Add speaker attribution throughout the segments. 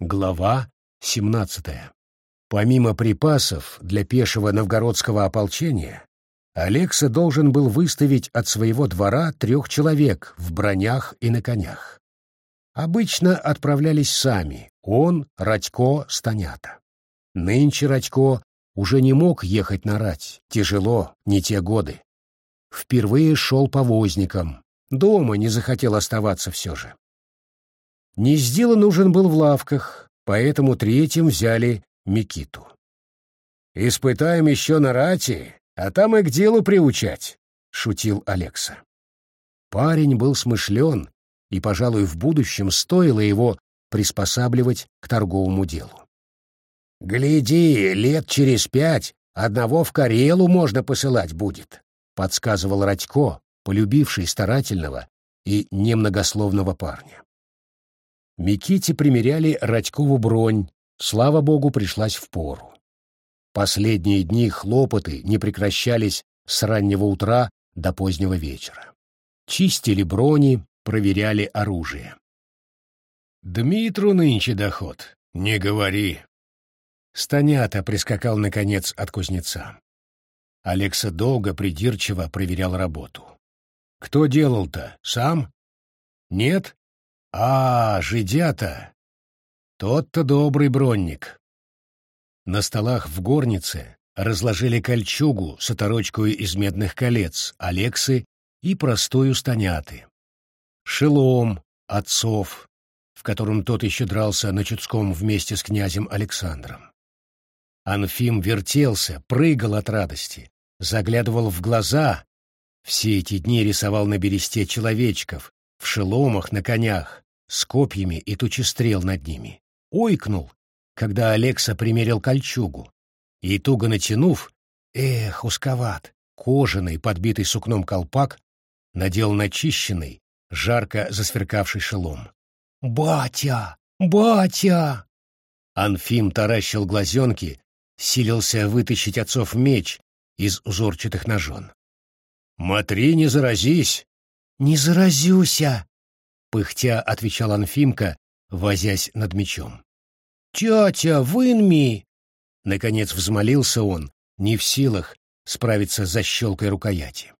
Speaker 1: Глава 17. Помимо припасов для пешего новгородского ополчения, Алекса должен был выставить от своего двора трех человек в бронях и на конях. Обычно отправлялись сами, он, Радько, Станята. Нынче Радько уже не мог ехать на рать, тяжело, не те годы. Впервые шел по возникам, дома не захотел оставаться все же. Не сделан нужен был в лавках, поэтому третьим взяли Микиту. «Испытаем еще на рати, а там и к делу приучать», — шутил Алекса. Парень был смышлен, и, пожалуй, в будущем стоило его приспосабливать к торговому делу. «Гляди, лет через пять одного в Карелу можно посылать будет», — подсказывал Радько, полюбивший старательного и немногословного парня. Миките примеряли Радькову бронь, слава богу, пришлась в пору. Последние дни хлопоты не прекращались с раннего утра до позднего вечера. Чистили брони, проверяли оружие. «Дмитру нынче доход, не говори». Станята прискакал, наконец, от кузнеца. Алекса долго придирчиво проверял работу. «Кто делал-то? Сам?» «Нет? А, жидята! Тот-то добрый бронник. На столах в горнице разложили кольчугу с оторочкой из медных колец, Алексы и простую станяты. Шелом, отцов, в котором тот еще дрался на Чудском вместе с князем Александром. Анфим вертелся, прыгал от радости, заглядывал в глаза. Все эти дни рисовал на бересте человечков, в шеломах на конях, с копьями и тучестрел над ними. Ойкнул, когда Алекса примерил кольчугу, и, туго натянув, эх, узковат, кожаный, подбитый сукном колпак, надел начищенный, жарко засверкавший шелом. «Батя! Батя!» Анфим таращил глазенки, силился вытащить отцов меч из узорчатых ножон. «Матри, не заразись!» «Не заразюся!» — пыхтя отвечал Анфимка, возясь над мечом. «Тетя, вынми!» Наконец взмолился он, не в силах справиться с защелкой рукояти.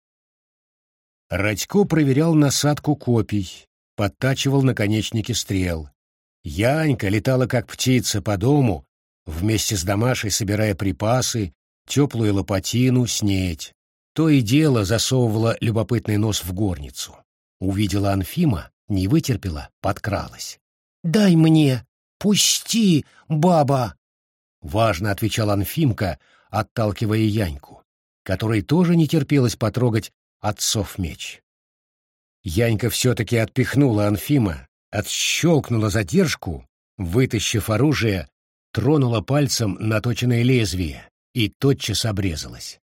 Speaker 1: Радько проверял насадку копий, подтачивал наконечники стрел. Янька летала как птица по дому, вместе с домашей собирая припасы, теплую лопатину, снеть то и дело засовывала любопытный нос в горницу. Увидела Анфима, не вытерпела, подкралась. «Дай мне! Пусти, баба!» Важно отвечал Анфимка, отталкивая Яньку, которой тоже не терпелось потрогать отцов меч. Янька все-таки отпихнула Анфима, отщелкнула задержку, вытащив оружие, тронула пальцем наточенное лезвие и тотчас обрезалась.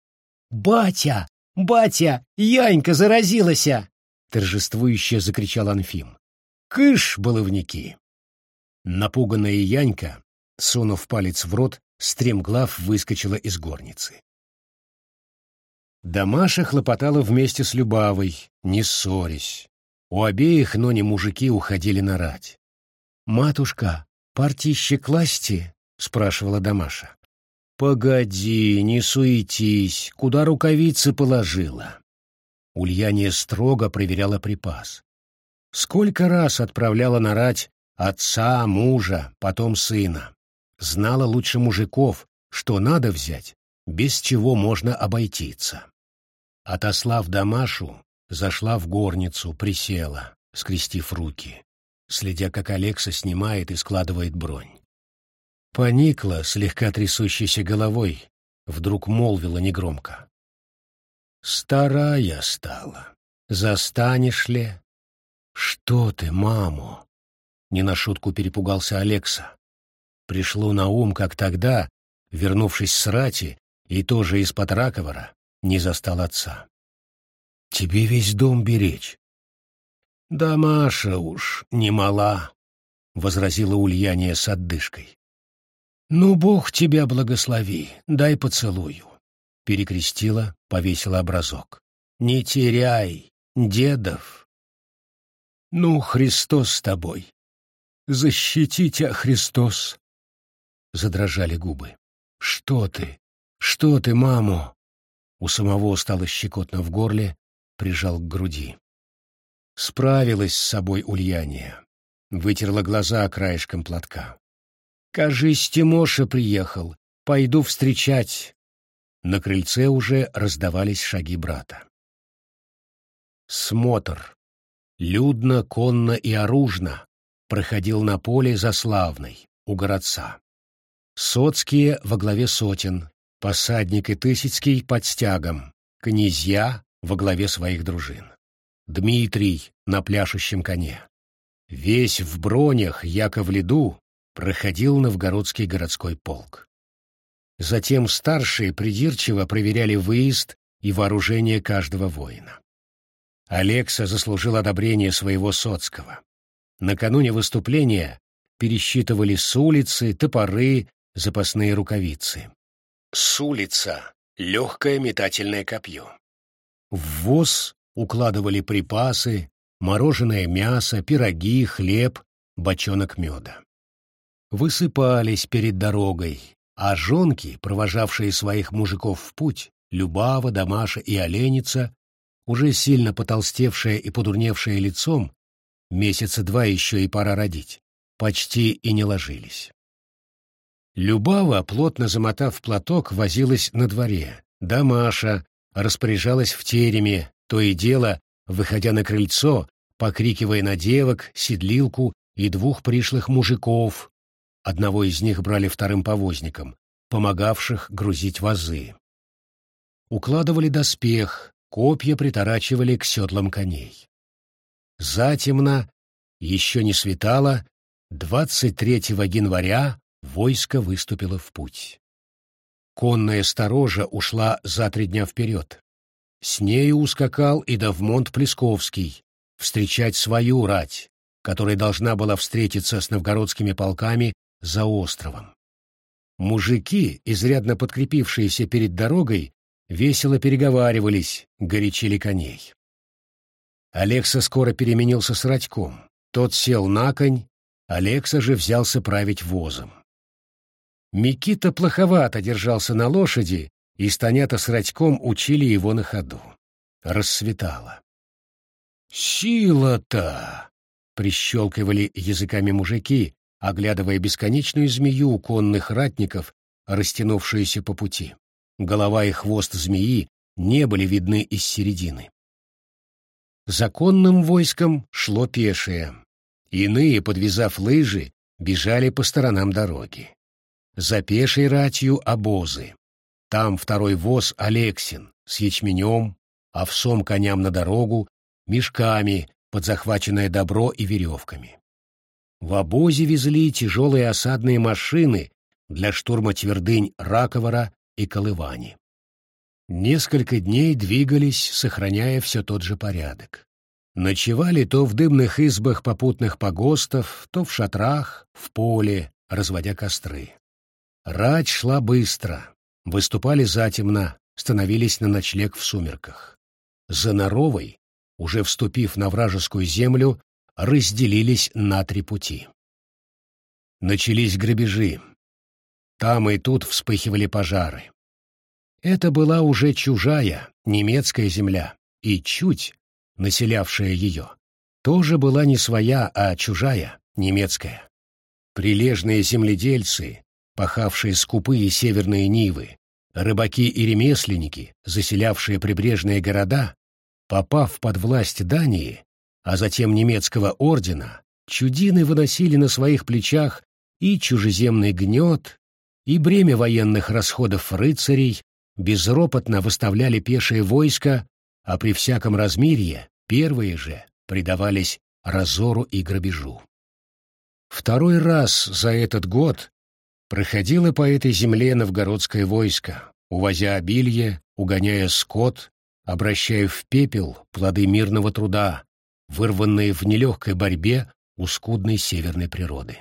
Speaker 1: «Батя! Батя! Янька заразилася!» торжествующе закричал Анфим. «Кыш, баловники!» Напуганная Янька, сунув палец в рот, стремглав выскочила из горницы. Дамаша хлопотала вместе с Любавой, не ссорясь. У обеих, но не мужики, уходили на рать. «Матушка, партище класти?» — спрашивала Дамаша. «Погоди, не суетись, куда рукавицы положила?» Ульяния строго проверяла припас. Сколько раз отправляла нарать отца, мужа, потом сына. Знала лучше мужиков, что надо взять, без чего можно обойтиться. Отослав Дамашу, зашла в горницу, присела, скрестив руки, следя, как Алекса снимает и складывает бронь. Поникла, слегка трясущейся головой, вдруг молвила негромко. «Старая стала. Застанешь ли?» «Что ты, маму?» Не на шутку перепугался Алекса. Пришло на ум, как тогда, вернувшись с рати и тоже из-под раковора, не застал отца. «Тебе весь дом беречь». «Да Маша уж не мала», — возразила Ульяния с отдышкой. «Ну, Бог тебя благослови, дай поцелую». Перекрестила, повесила образок. «Не теряй, дедов!» «Ну, Христос с тобой!» защитите, Христос!» Задрожали губы. «Что ты? Что ты, маму?» У самого стало щекотно в горле, прижал к груди. Справилась с собой Ульяния. Вытерла глаза краешком платка. «Кажись, Тимоша приехал. Пойду встречать». На крыльце уже раздавались шаги брата. Смотр. Людно, конно и оружно проходил на поле Заславной, у городца. Соцкие во главе сотен, посадник и Тысяцкий под стягом, князья во главе своих дружин. Дмитрий на пляшущем коне. Весь в бронях, яко в леду, проходил новгородский городской полк. Затем старшие придирчиво проверяли выезд и вооружение каждого воина. Алекса заслужил одобрение своего соцкого. Накануне выступления пересчитывали с улицы, топоры, запасные рукавицы. С улица — легкое метательное копье. В воз укладывали припасы, мороженое мясо, пироги, хлеб, бочонок меда. Высыпались перед дорогой, а жонки, провожавшие своих мужиков в путь, Любава, Дамаша и Оленица, уже сильно потолстевшая и подурневшая лицом, месяца два еще и пора родить, почти и не ложились. Любава, плотно замотав платок, возилась на дворе. Да Маша распоряжалась в тереме, то и дело, выходя на крыльцо, покрикивая на девок, седлилку и двух пришлых мужиков. Одного из них брали вторым повозником, помогавших грузить вазы. Укладывали доспех, копья приторачивали к седлам коней. Затемно, еще не светало, 23 января войско выступило в путь. Конная сторожа ушла за три дня вперед. С нею ускакал и Давмонт Плесковский встречать свою рать, которая должна была встретиться с новгородскими полками за островом. Мужики, изрядно подкрепившиеся перед дорогой, весело переговаривались, горячили коней. Алекса скоро переменился с Радьком. Тот сел на конь, Алекса же взялся править возом. Микита плоховато держался на лошади, и Станята с Радьком учили его на ходу. Рассветало. «Сила-то!» — прищелкивали языками мужики, оглядывая бесконечную змею конных ратников, растянувшуюся по пути. Голова и хвост змеи не были видны из середины. Законным войском шло пешее. Иные, подвязав лыжи, бежали по сторонам дороги. За пешей ратью обозы. Там второй воз Алексин с ячменем, овсом коням на дорогу, мешками под захваченное добро и веревками. В обозе везли тяжелые осадные машины для штурма твердынь Раковара и Колывани. Несколько дней двигались, сохраняя все тот же порядок. Ночевали то в дымных избах попутных погостов, то в шатрах, в поле, разводя костры. Рать шла быстро, выступали затемно, становились на ночлег в сумерках. За Наровой, уже вступив на вражескую землю, разделились на три пути. Начались грабежи. Там и тут вспыхивали пожары. Это была уже чужая, немецкая земля, и чуть, населявшая ее, тоже была не своя, а чужая, немецкая. Прилежные земледельцы, пахавшие скупые северные нивы, рыбаки и ремесленники, заселявшие прибрежные города, попав под власть Дании, а затем немецкого ордена, чудины выносили на своих плечах и чужеземный гнет, и бремя военных расходов рыцарей, безропотно выставляли пешее войско, а при всяком размирье первые же предавались разору и грабежу. Второй раз за этот год проходило по этой земле новгородское войско, увозя обилье, угоняя скот, обращая в пепел плоды мирного труда, вырванные в нелегкой борьбе у скудной северной природы.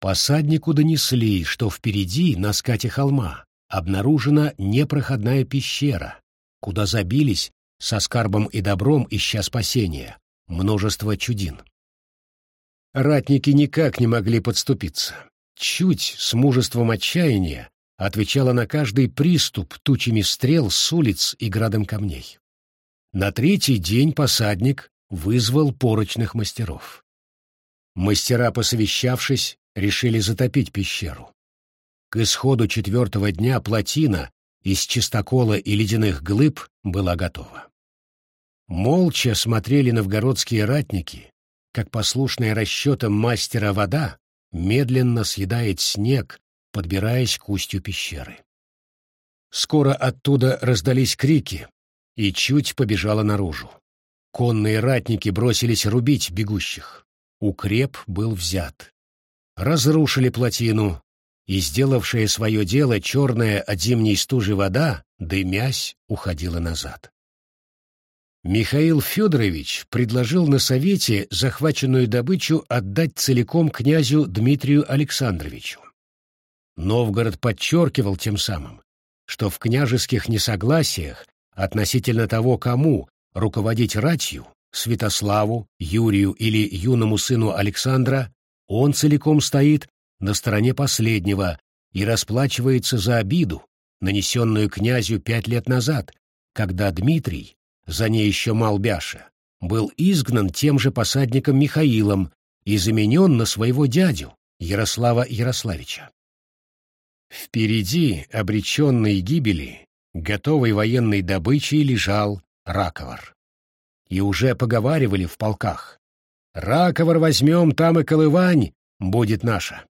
Speaker 1: Посаднику донесли, что впереди, на скате холма, обнаружена непроходная пещера, куда забились со скарбом и добром ища спасения множество чудин. ратники никак не могли подступиться. Чуть с мужеством отчаяния отвечала на каждый приступ тучами стрел с улиц и градом камней. На третий день посадник вызвал порочных мастеров. Мастера, посовещавшись, решили затопить пещеру. К исходу четвертого дня плотина из чистокола и ледяных глыб была готова. Молча смотрели новгородские ратники, как послушная расчетам мастера вода медленно съедает снег, подбираясь к устью пещеры. Скоро оттуда раздались крики, и чуть побежала наружу. Конные ратники бросились рубить бегущих. Укреп был взят. Разрушили плотину, и, сделавшая свое дело, черная от зимней стужи вода, дымясь, уходила назад. Михаил Федорович предложил на совете захваченную добычу отдать целиком князю Дмитрию Александровичу. Новгород подчеркивал тем самым, что в княжеских несогласиях относительно того, кому руководить ратью, Святославу, Юрию или юному сыну Александра, он целиком стоит на стороне последнего и расплачивается за обиду, нанесенную князю пять лет назад, когда Дмитрий, за ней еще Малбяша, был изгнан тем же посадником Михаилом и заменен на своего дядю, Ярослава Ярославича. Впереди, обреченной гибели, готовой военной добычей лежал Раковар. И уже поговаривали в полках. «Раковар возьмем, там и Колывань будет наша».